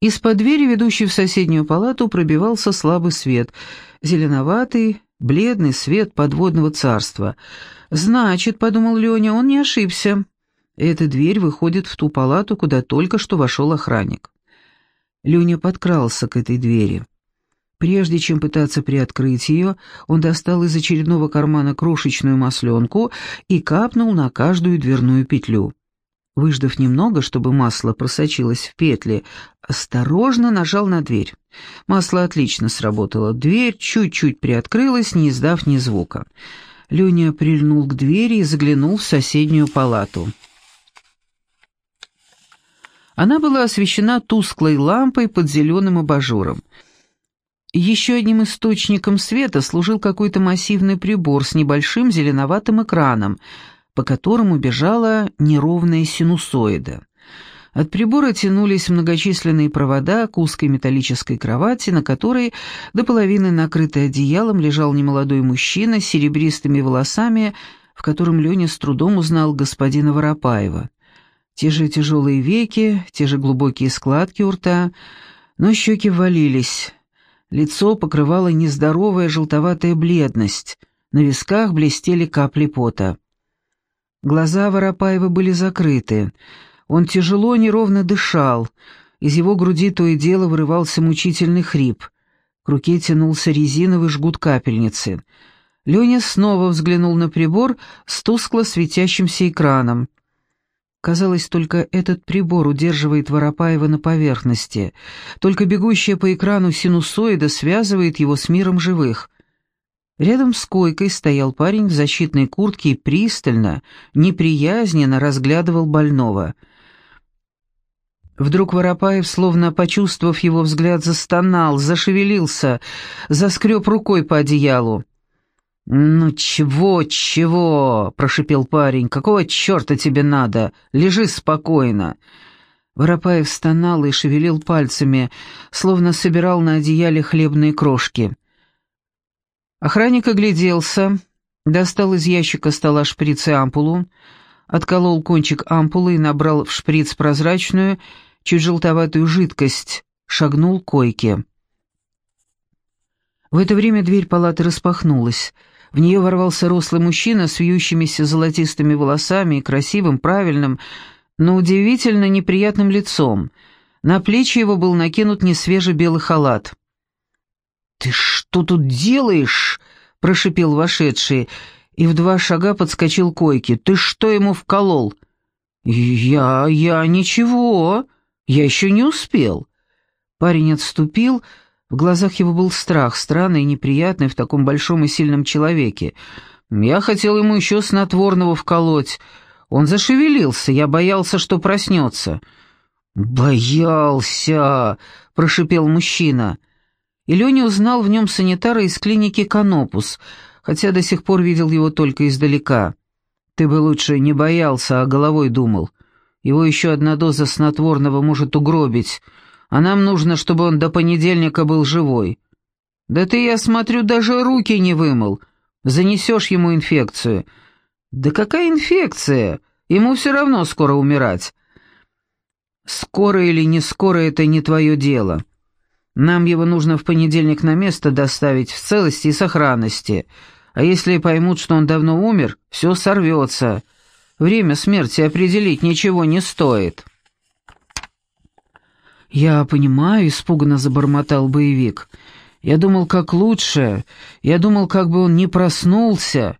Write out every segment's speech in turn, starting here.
Из-под двери, ведущей в соседнюю палату, пробивался слабый свет, зеленоватый, бледный свет подводного царства. «Значит, — подумал Леня, — он не ошибся. Эта дверь выходит в ту палату, куда только что вошел охранник». Леня подкрался к этой двери. Прежде чем пытаться приоткрыть ее, он достал из очередного кармана крошечную масленку и капнул на каждую дверную петлю. Выждав немного, чтобы масло просочилось в петли, осторожно нажал на дверь. Масло отлично сработало. Дверь чуть-чуть приоткрылась, не издав ни звука. Леня прильнул к двери и заглянул в соседнюю палату. Она была освещена тусклой лампой под зеленым абажуром. Еще одним источником света служил какой-то массивный прибор с небольшим зеленоватым экраном — по которому бежала неровная синусоида. От прибора тянулись многочисленные провода к узкой металлической кровати, на которой до половины накрытый одеялом лежал немолодой мужчина с серебристыми волосами, в котором Леня с трудом узнал господина Воропаева. Те же тяжелые веки, те же глубокие складки у рта, но щеки ввалились. Лицо покрывало нездоровая желтоватая бледность, на висках блестели капли пота. Глаза Воропаева были закрыты. Он тяжело, неровно дышал. Из его груди то и дело вырывался мучительный хрип. К руке тянулся резиновый жгут капельницы. Леня снова взглянул на прибор с тускло светящимся экраном. Казалось, только этот прибор удерживает Воропаева на поверхности. Только бегущая по экрану синусоида связывает его с миром живых. Рядом с койкой стоял парень в защитной куртке и пристально, неприязненно разглядывал больного. Вдруг Воропаев, словно почувствовав его взгляд, застонал, зашевелился, заскреб рукой по одеялу. «Ну чего, чего?» — прошипел парень. «Какого черта тебе надо? Лежи спокойно». Воропаев стонал и шевелил пальцами, словно собирал на одеяле хлебные крошки. Охранник огляделся, достал из ящика стола шприц и ампулу, отколол кончик ампулы и набрал в шприц прозрачную, чуть желтоватую жидкость, шагнул к койке. В это время дверь палаты распахнулась. В нее ворвался рослый мужчина с вьющимися золотистыми волосами и красивым, правильным, но удивительно неприятным лицом. На плечи его был накинут несвежий белый халат. «Ты что тут делаешь?» — прошипел вошедший, и в два шага подскочил к койке. «Ты что ему вколол?» «Я... я ничего. Я еще не успел». Парень отступил, в глазах его был страх, странный и неприятный в таком большом и сильном человеке. Я хотел ему еще снотворного вколоть. Он зашевелился, я боялся, что проснется. «Боялся!» — прошипел мужчина и Леня узнал в нем санитара из клиники «Канопус», хотя до сих пор видел его только издалека. «Ты бы лучше не боялся, а головой думал. Его еще одна доза снотворного может угробить, а нам нужно, чтобы он до понедельника был живой. Да ты, я смотрю, даже руки не вымыл. Занесешь ему инфекцию». «Да какая инфекция? Ему все равно скоро умирать». «Скоро или не скоро — это не твое дело». Нам его нужно в понедельник на место доставить в целости и сохранности. А если поймут, что он давно умер, все сорвется. Время смерти определить ничего не стоит». «Я понимаю», — испуганно забормотал боевик. «Я думал, как лучше. Я думал, как бы он не проснулся.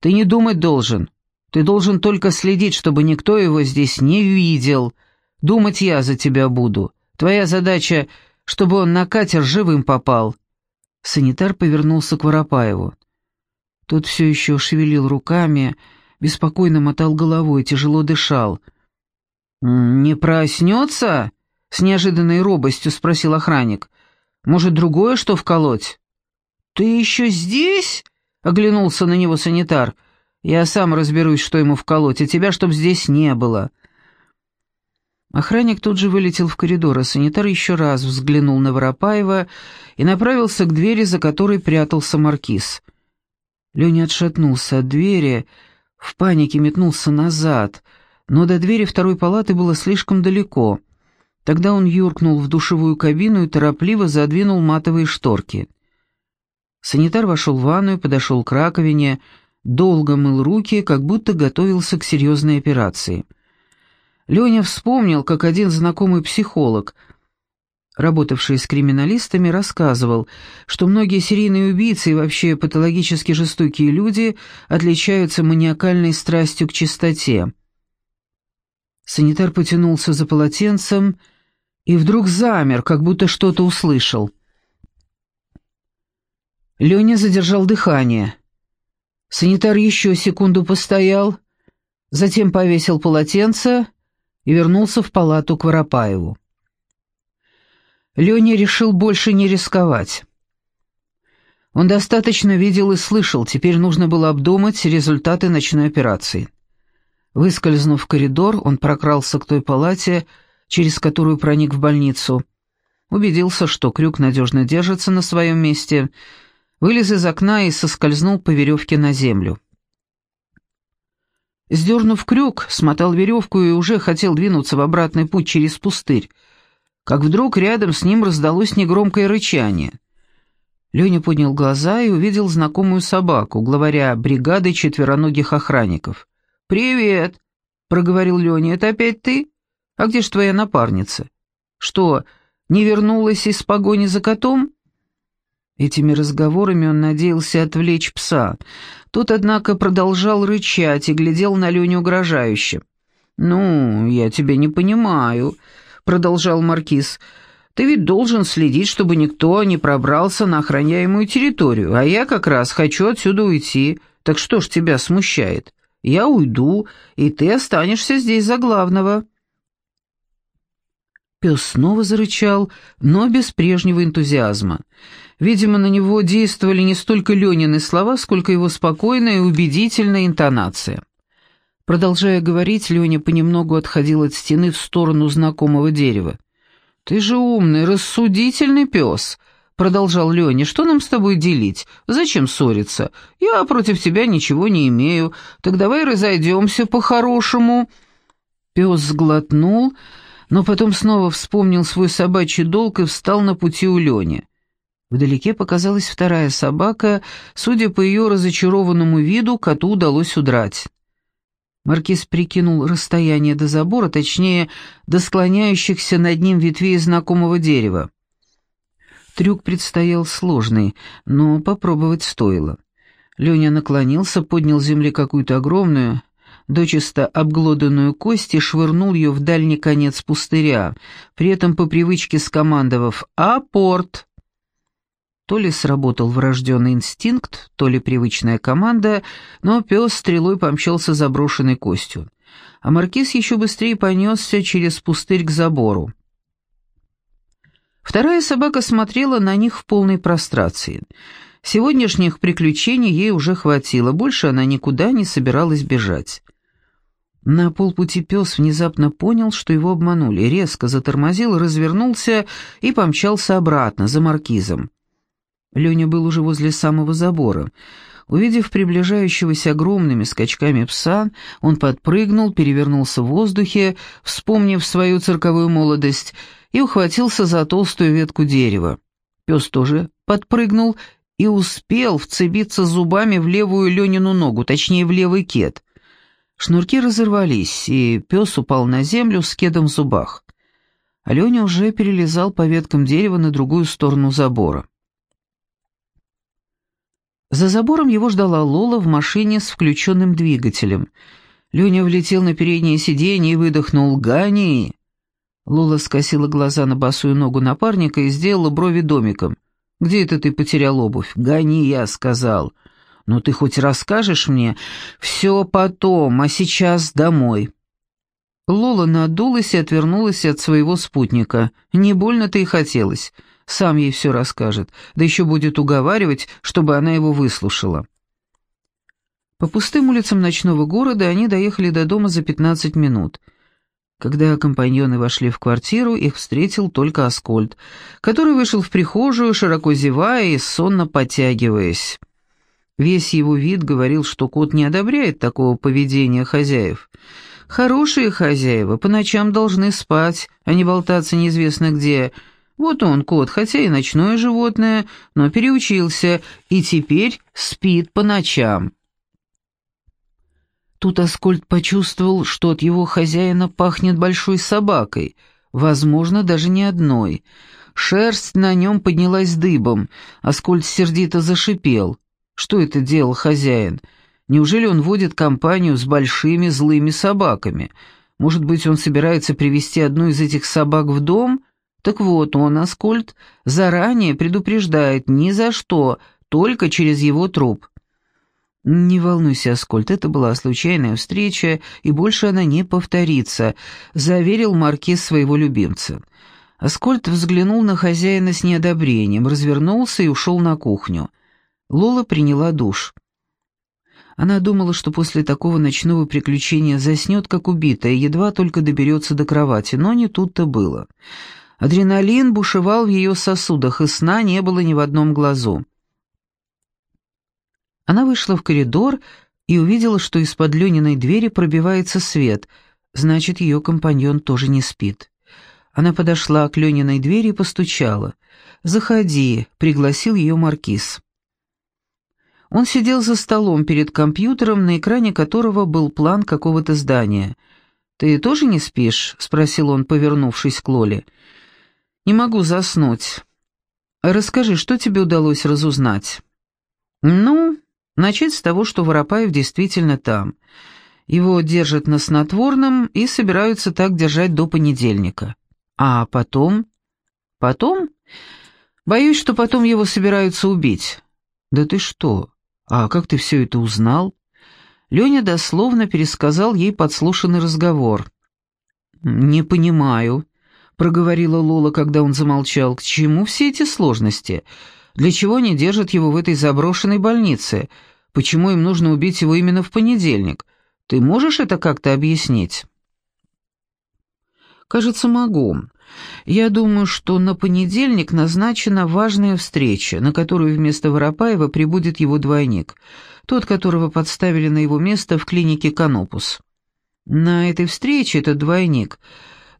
Ты не думать должен. Ты должен только следить, чтобы никто его здесь не видел. Думать я за тебя буду. Твоя задача чтобы он на катер живым попал». Санитар повернулся к Воропаеву. Тот все еще шевелил руками, беспокойно мотал головой, тяжело дышал. «Не проснется?» — с неожиданной робостью спросил охранник. «Может, другое что вколоть?» «Ты еще здесь?» — оглянулся на него санитар. «Я сам разберусь, что ему вколоть, а тебя чтоб здесь не было». Охранник тут же вылетел в коридор, а санитар еще раз взглянул на Воропаева и направился к двери, за которой прятался маркиз. Леня отшатнулся от двери, в панике метнулся назад, но до двери второй палаты было слишком далеко. Тогда он юркнул в душевую кабину и торопливо задвинул матовые шторки. Санитар вошел в ванную, подошел к раковине, долго мыл руки, как будто готовился к серьезной операции. Леня вспомнил, как один знакомый психолог, работавший с криминалистами, рассказывал, что многие серийные убийцы и вообще патологически жестокие люди отличаются маниакальной страстью к чистоте. Санитар потянулся за полотенцем и вдруг замер, как будто что-то услышал. Леня задержал дыхание. Санитар еще секунду постоял, затем повесил полотенце и вернулся в палату к Воропаеву. Леня решил больше не рисковать. Он достаточно видел и слышал, теперь нужно было обдумать результаты ночной операции. Выскользнув в коридор, он прокрался к той палате, через которую проник в больницу. Убедился, что крюк надежно держится на своем месте, вылез из окна и соскользнул по веревке на землю. Сдернув крюк, смотал веревку и уже хотел двинуться в обратный путь через пустырь, как вдруг рядом с ним раздалось негромкое рычание. Леня поднял глаза и увидел знакомую собаку, главаря бригады четвероногих охранников. «Привет!» — проговорил Леня. «Это опять ты?» А где ж твоя напарница? Что, не вернулась из погони за котом?» Этими разговорами он надеялся отвлечь пса. Тот, однако, продолжал рычать и глядел на Леню угрожающе. «Ну, я тебя не понимаю», — продолжал Маркиз. «Ты ведь должен следить, чтобы никто не пробрался на охраняемую территорию, а я как раз хочу отсюда уйти. Так что ж тебя смущает? Я уйду, и ты останешься здесь за главного». Пес снова зарычал, но без прежнего энтузиазма. Видимо, на него действовали не столько Ленины слова, сколько его спокойная и убедительная интонация. Продолжая говорить, Леня понемногу отходил от стены в сторону знакомого дерева. «Ты же умный, рассудительный пес», — продолжал Леня. «Что нам с тобой делить? Зачем ссориться? Я против тебя ничего не имею. Так давай разойдемся по-хорошему». Пес сглотнул, — но потом снова вспомнил свой собачий долг и встал на пути у Лени. Вдалеке показалась вторая собака, судя по ее разочарованному виду, коту удалось удрать. Маркиз прикинул расстояние до забора, точнее, до склоняющихся над ним ветвей знакомого дерева. Трюк предстоял сложный, но попробовать стоило. Леня наклонился, поднял с земли какую-то огромную, дочисто обглоданную кость и швырнул ее в дальний конец пустыря, при этом по привычке скомандовав «Апорт!». То ли сработал врожденный инстинкт, то ли привычная команда, но пес стрелой помчался заброшенной костью. А маркиз еще быстрее понесся через пустырь к забору. Вторая собака смотрела на них в полной прострации. Сегодняшних приключений ей уже хватило, больше она никуда не собиралась бежать. На полпути пес внезапно понял, что его обманули, резко затормозил, развернулся и помчался обратно, за маркизом. Леня был уже возле самого забора. Увидев приближающегося огромными скачками пса, он подпрыгнул, перевернулся в воздухе, вспомнив свою цирковую молодость, и ухватился за толстую ветку дерева. Пес тоже подпрыгнул и успел вцепиться зубами в левую Ленину ногу, точнее, в левый кет — Шнурки разорвались, и пес упал на землю с кедом в зубах. Аленя уже перелезал по веткам дерева на другую сторону забора. За забором его ждала Лола в машине с включенным двигателем. Леня влетел на переднее сиденье и выдохнул «Гони!». Лола скосила глаза на босую ногу напарника и сделала брови домиком. «Где это ты потерял обувь?» «Гони, я сказал». «Ну ты хоть расскажешь мне?» «Все потом, а сейчас домой». Лола надулась и отвернулась от своего спутника. Не больно-то и хотелось. Сам ей все расскажет, да еще будет уговаривать, чтобы она его выслушала. По пустым улицам ночного города они доехали до дома за пятнадцать минут. Когда компаньоны вошли в квартиру, их встретил только Аскольд, который вышел в прихожую, широко зевая и сонно потягиваясь. Весь его вид говорил, что кот не одобряет такого поведения хозяев. Хорошие хозяева по ночам должны спать, а не болтаться неизвестно где. Вот он, кот, хотя и ночное животное, но переучился и теперь спит по ночам. Тут Аскольд почувствовал, что от его хозяина пахнет большой собакой, возможно, даже не одной. Шерсть на нем поднялась дыбом, Аскольд сердито зашипел. Что это делал хозяин? Неужели он водит компанию с большими злыми собаками? Может быть, он собирается привести одну из этих собак в дом? Так вот, он, Аскольд, заранее предупреждает ни за что, только через его труп. «Не волнуйся, Аскольд, это была случайная встреча, и больше она не повторится», — заверил маркиз своего любимца. Аскольд взглянул на хозяина с неодобрением, развернулся и ушел на кухню. Лола приняла душ. Она думала, что после такого ночного приключения заснет, как убитая, едва только доберется до кровати, но не тут-то было. Адреналин бушевал в ее сосудах, и сна не было ни в одном глазу. Она вышла в коридор и увидела, что из-под Лениной двери пробивается свет, значит, ее компаньон тоже не спит. Она подошла к Лениной двери и постучала. «Заходи», — пригласил ее маркиз. Он сидел за столом перед компьютером, на экране которого был план какого-то здания. «Ты тоже не спишь?» — спросил он, повернувшись к Лоле. «Не могу заснуть. Расскажи, что тебе удалось разузнать?» «Ну, начать с того, что Воропаев действительно там. Его держат на снотворном и собираются так держать до понедельника. А потом? Потом? Боюсь, что потом его собираются убить. Да ты что? А как ты все это узнал? Леня дословно пересказал ей подслушанный разговор. «Не понимаю», — проговорила Лола, когда он замолчал, — «к чему все эти сложности? Для чего они держат его в этой заброшенной больнице? Почему им нужно убить его именно в понедельник? Ты можешь это как-то объяснить?» «Кажется, могу. Я думаю, что на понедельник назначена важная встреча, на которую вместо Воропаева прибудет его двойник, тот, которого подставили на его место в клинике «Канопус». На этой встрече этот двойник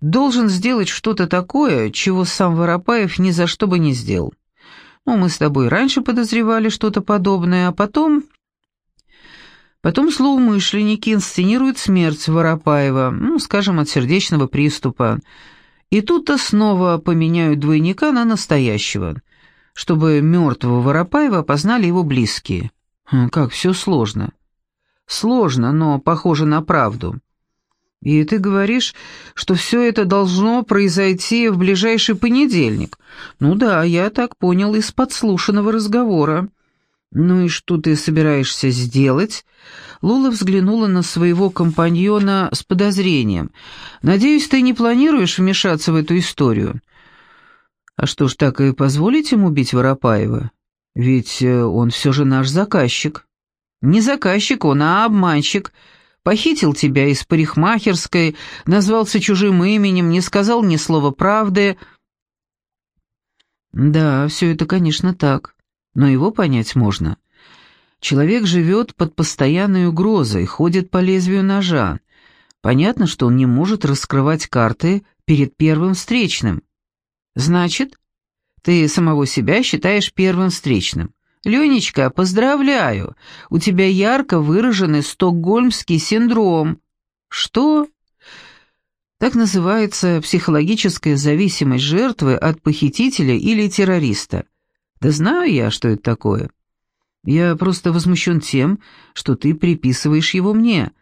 должен сделать что-то такое, чего сам Воропаев ни за что бы не сделал. Ну, мы с тобой раньше подозревали что-то подобное, а потом Потом злоумышленники инсценируют смерть Воропаева, ну, скажем, от сердечного приступа. И тут-то снова поменяют двойника на настоящего, чтобы мертвого Воропаева опознали его близкие. Хм, как все сложно. Сложно, но похоже на правду. И ты говоришь, что все это должно произойти в ближайший понедельник. Ну да, я так понял из подслушанного разговора. «Ну и что ты собираешься сделать?» Лула взглянула на своего компаньона с подозрением. «Надеюсь, ты не планируешь вмешаться в эту историю?» «А что ж, так и позволить ему убить Воропаева? Ведь э, он все же наш заказчик». «Не заказчик он, а обманщик. Похитил тебя из парикмахерской, назвался чужим именем, не сказал ни слова правды». «Да, все это, конечно, так но его понять можно. Человек живет под постоянной угрозой, ходит по лезвию ножа. Понятно, что он не может раскрывать карты перед первым встречным. Значит, ты самого себя считаешь первым встречным. Ленечка, поздравляю, у тебя ярко выраженный стокгольмский синдром. Что? Так называется психологическая зависимость жертвы от похитителя или террориста. Да знаю я, что это такое. Я просто возмущен тем, что ты приписываешь его мне.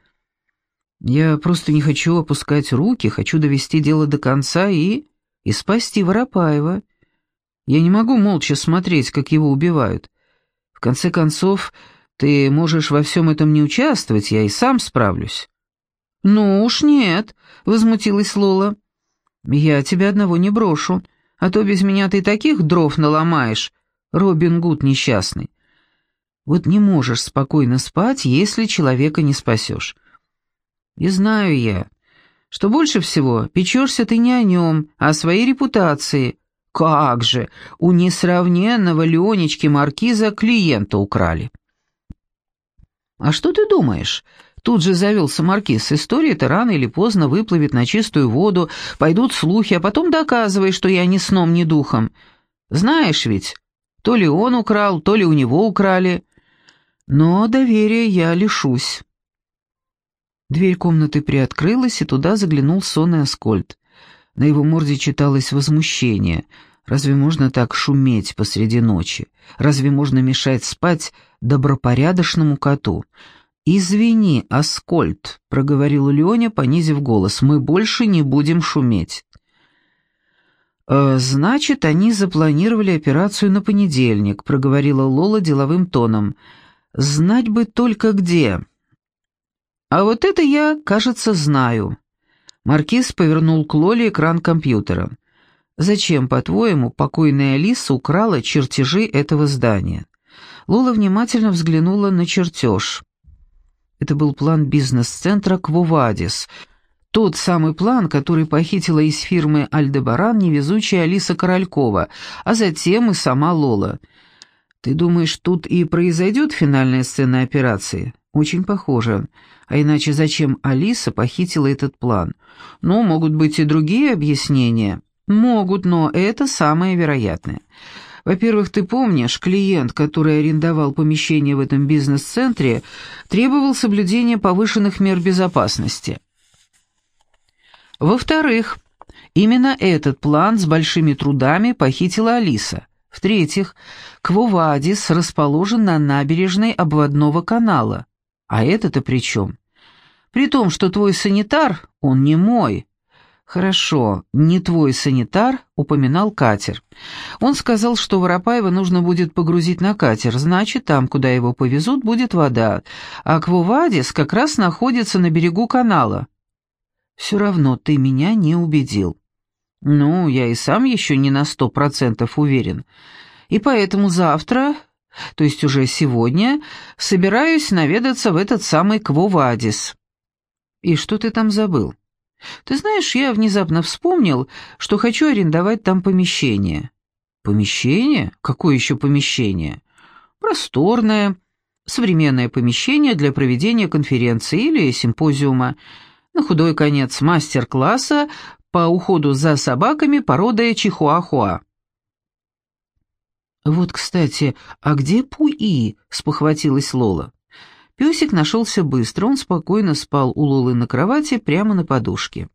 Я просто не хочу опускать руки, хочу довести дело до конца и... и спасти Воропаева. Я не могу молча смотреть, как его убивают. В конце концов, ты можешь во всем этом не участвовать, я и сам справлюсь». «Ну уж нет», — возмутилась Лола. «Я тебя одного не брошу, а то без меня ты таких дров наломаешь, Робин Гуд несчастный. Вот не можешь спокойно спать, если человека не спасешь. И знаю я, что больше всего печешься ты не о нем, а о своей репутации. Как же, у несравненного Ленечки Маркиза клиента украли. «А что ты думаешь?» Тут же завелся маркиз. История-то рано или поздно выплывет на чистую воду, пойдут слухи, а потом доказывай, что я ни сном, ни духом. Знаешь ведь, то ли он украл, то ли у него украли. Но доверия я лишусь. Дверь комнаты приоткрылась, и туда заглянул сонный Аскольд. На его морде читалось возмущение. Разве можно так шуметь посреди ночи? Разве можно мешать спать добропорядочному коту? «Извини, Аскольд», — проговорил Леня, понизив голос, — «мы больше не будем шуметь». «Э, «Значит, они запланировали операцию на понедельник», — проговорила Лола деловым тоном. «Знать бы только где». «А вот это я, кажется, знаю». Маркиз повернул к Лоле экран компьютера. «Зачем, по-твоему, покойная Алиса украла чертежи этого здания?» Лола внимательно взглянула на чертеж. Это был план бизнес-центра «Квувадис», тот самый план, который похитила из фирмы «Альдебаран» невезучая Алиса Королькова, а затем и сама Лола. «Ты думаешь, тут и произойдет финальная сцена операции?» «Очень похоже. А иначе зачем Алиса похитила этот план? Ну, могут быть и другие объяснения». «Могут, но это самое вероятное». Во-первых, ты помнишь, клиент, который арендовал помещение в этом бизнес-центре, требовал соблюдения повышенных мер безопасности. Во-вторых, именно этот план с большими трудами похитила Алиса. В-третьих, Квовадис расположен на набережной обводного канала. А это-то при чем? При том, что твой санитар, он не мой, «Хорошо, не твой санитар», — упоминал катер. Он сказал, что Воропаева нужно будет погрузить на катер, значит, там, куда его повезут, будет вода, а Квувадис как раз находится на берегу канала. «Все равно ты меня не убедил». «Ну, я и сам еще не на сто процентов уверен. И поэтому завтра, то есть уже сегодня, собираюсь наведаться в этот самый Квувадис». «И что ты там забыл?» Ты знаешь, я внезапно вспомнил, что хочу арендовать там помещение. Помещение? Какое еще помещение? Просторное, современное помещение для проведения конференции или симпозиума. На худой конец мастер-класса по уходу за собаками породы чихуахуа. «Вот, кстати, а где Пуи?» — спохватилась Лола. Песик нашелся быстро, он спокойно спал у Лолы на кровати прямо на подушке.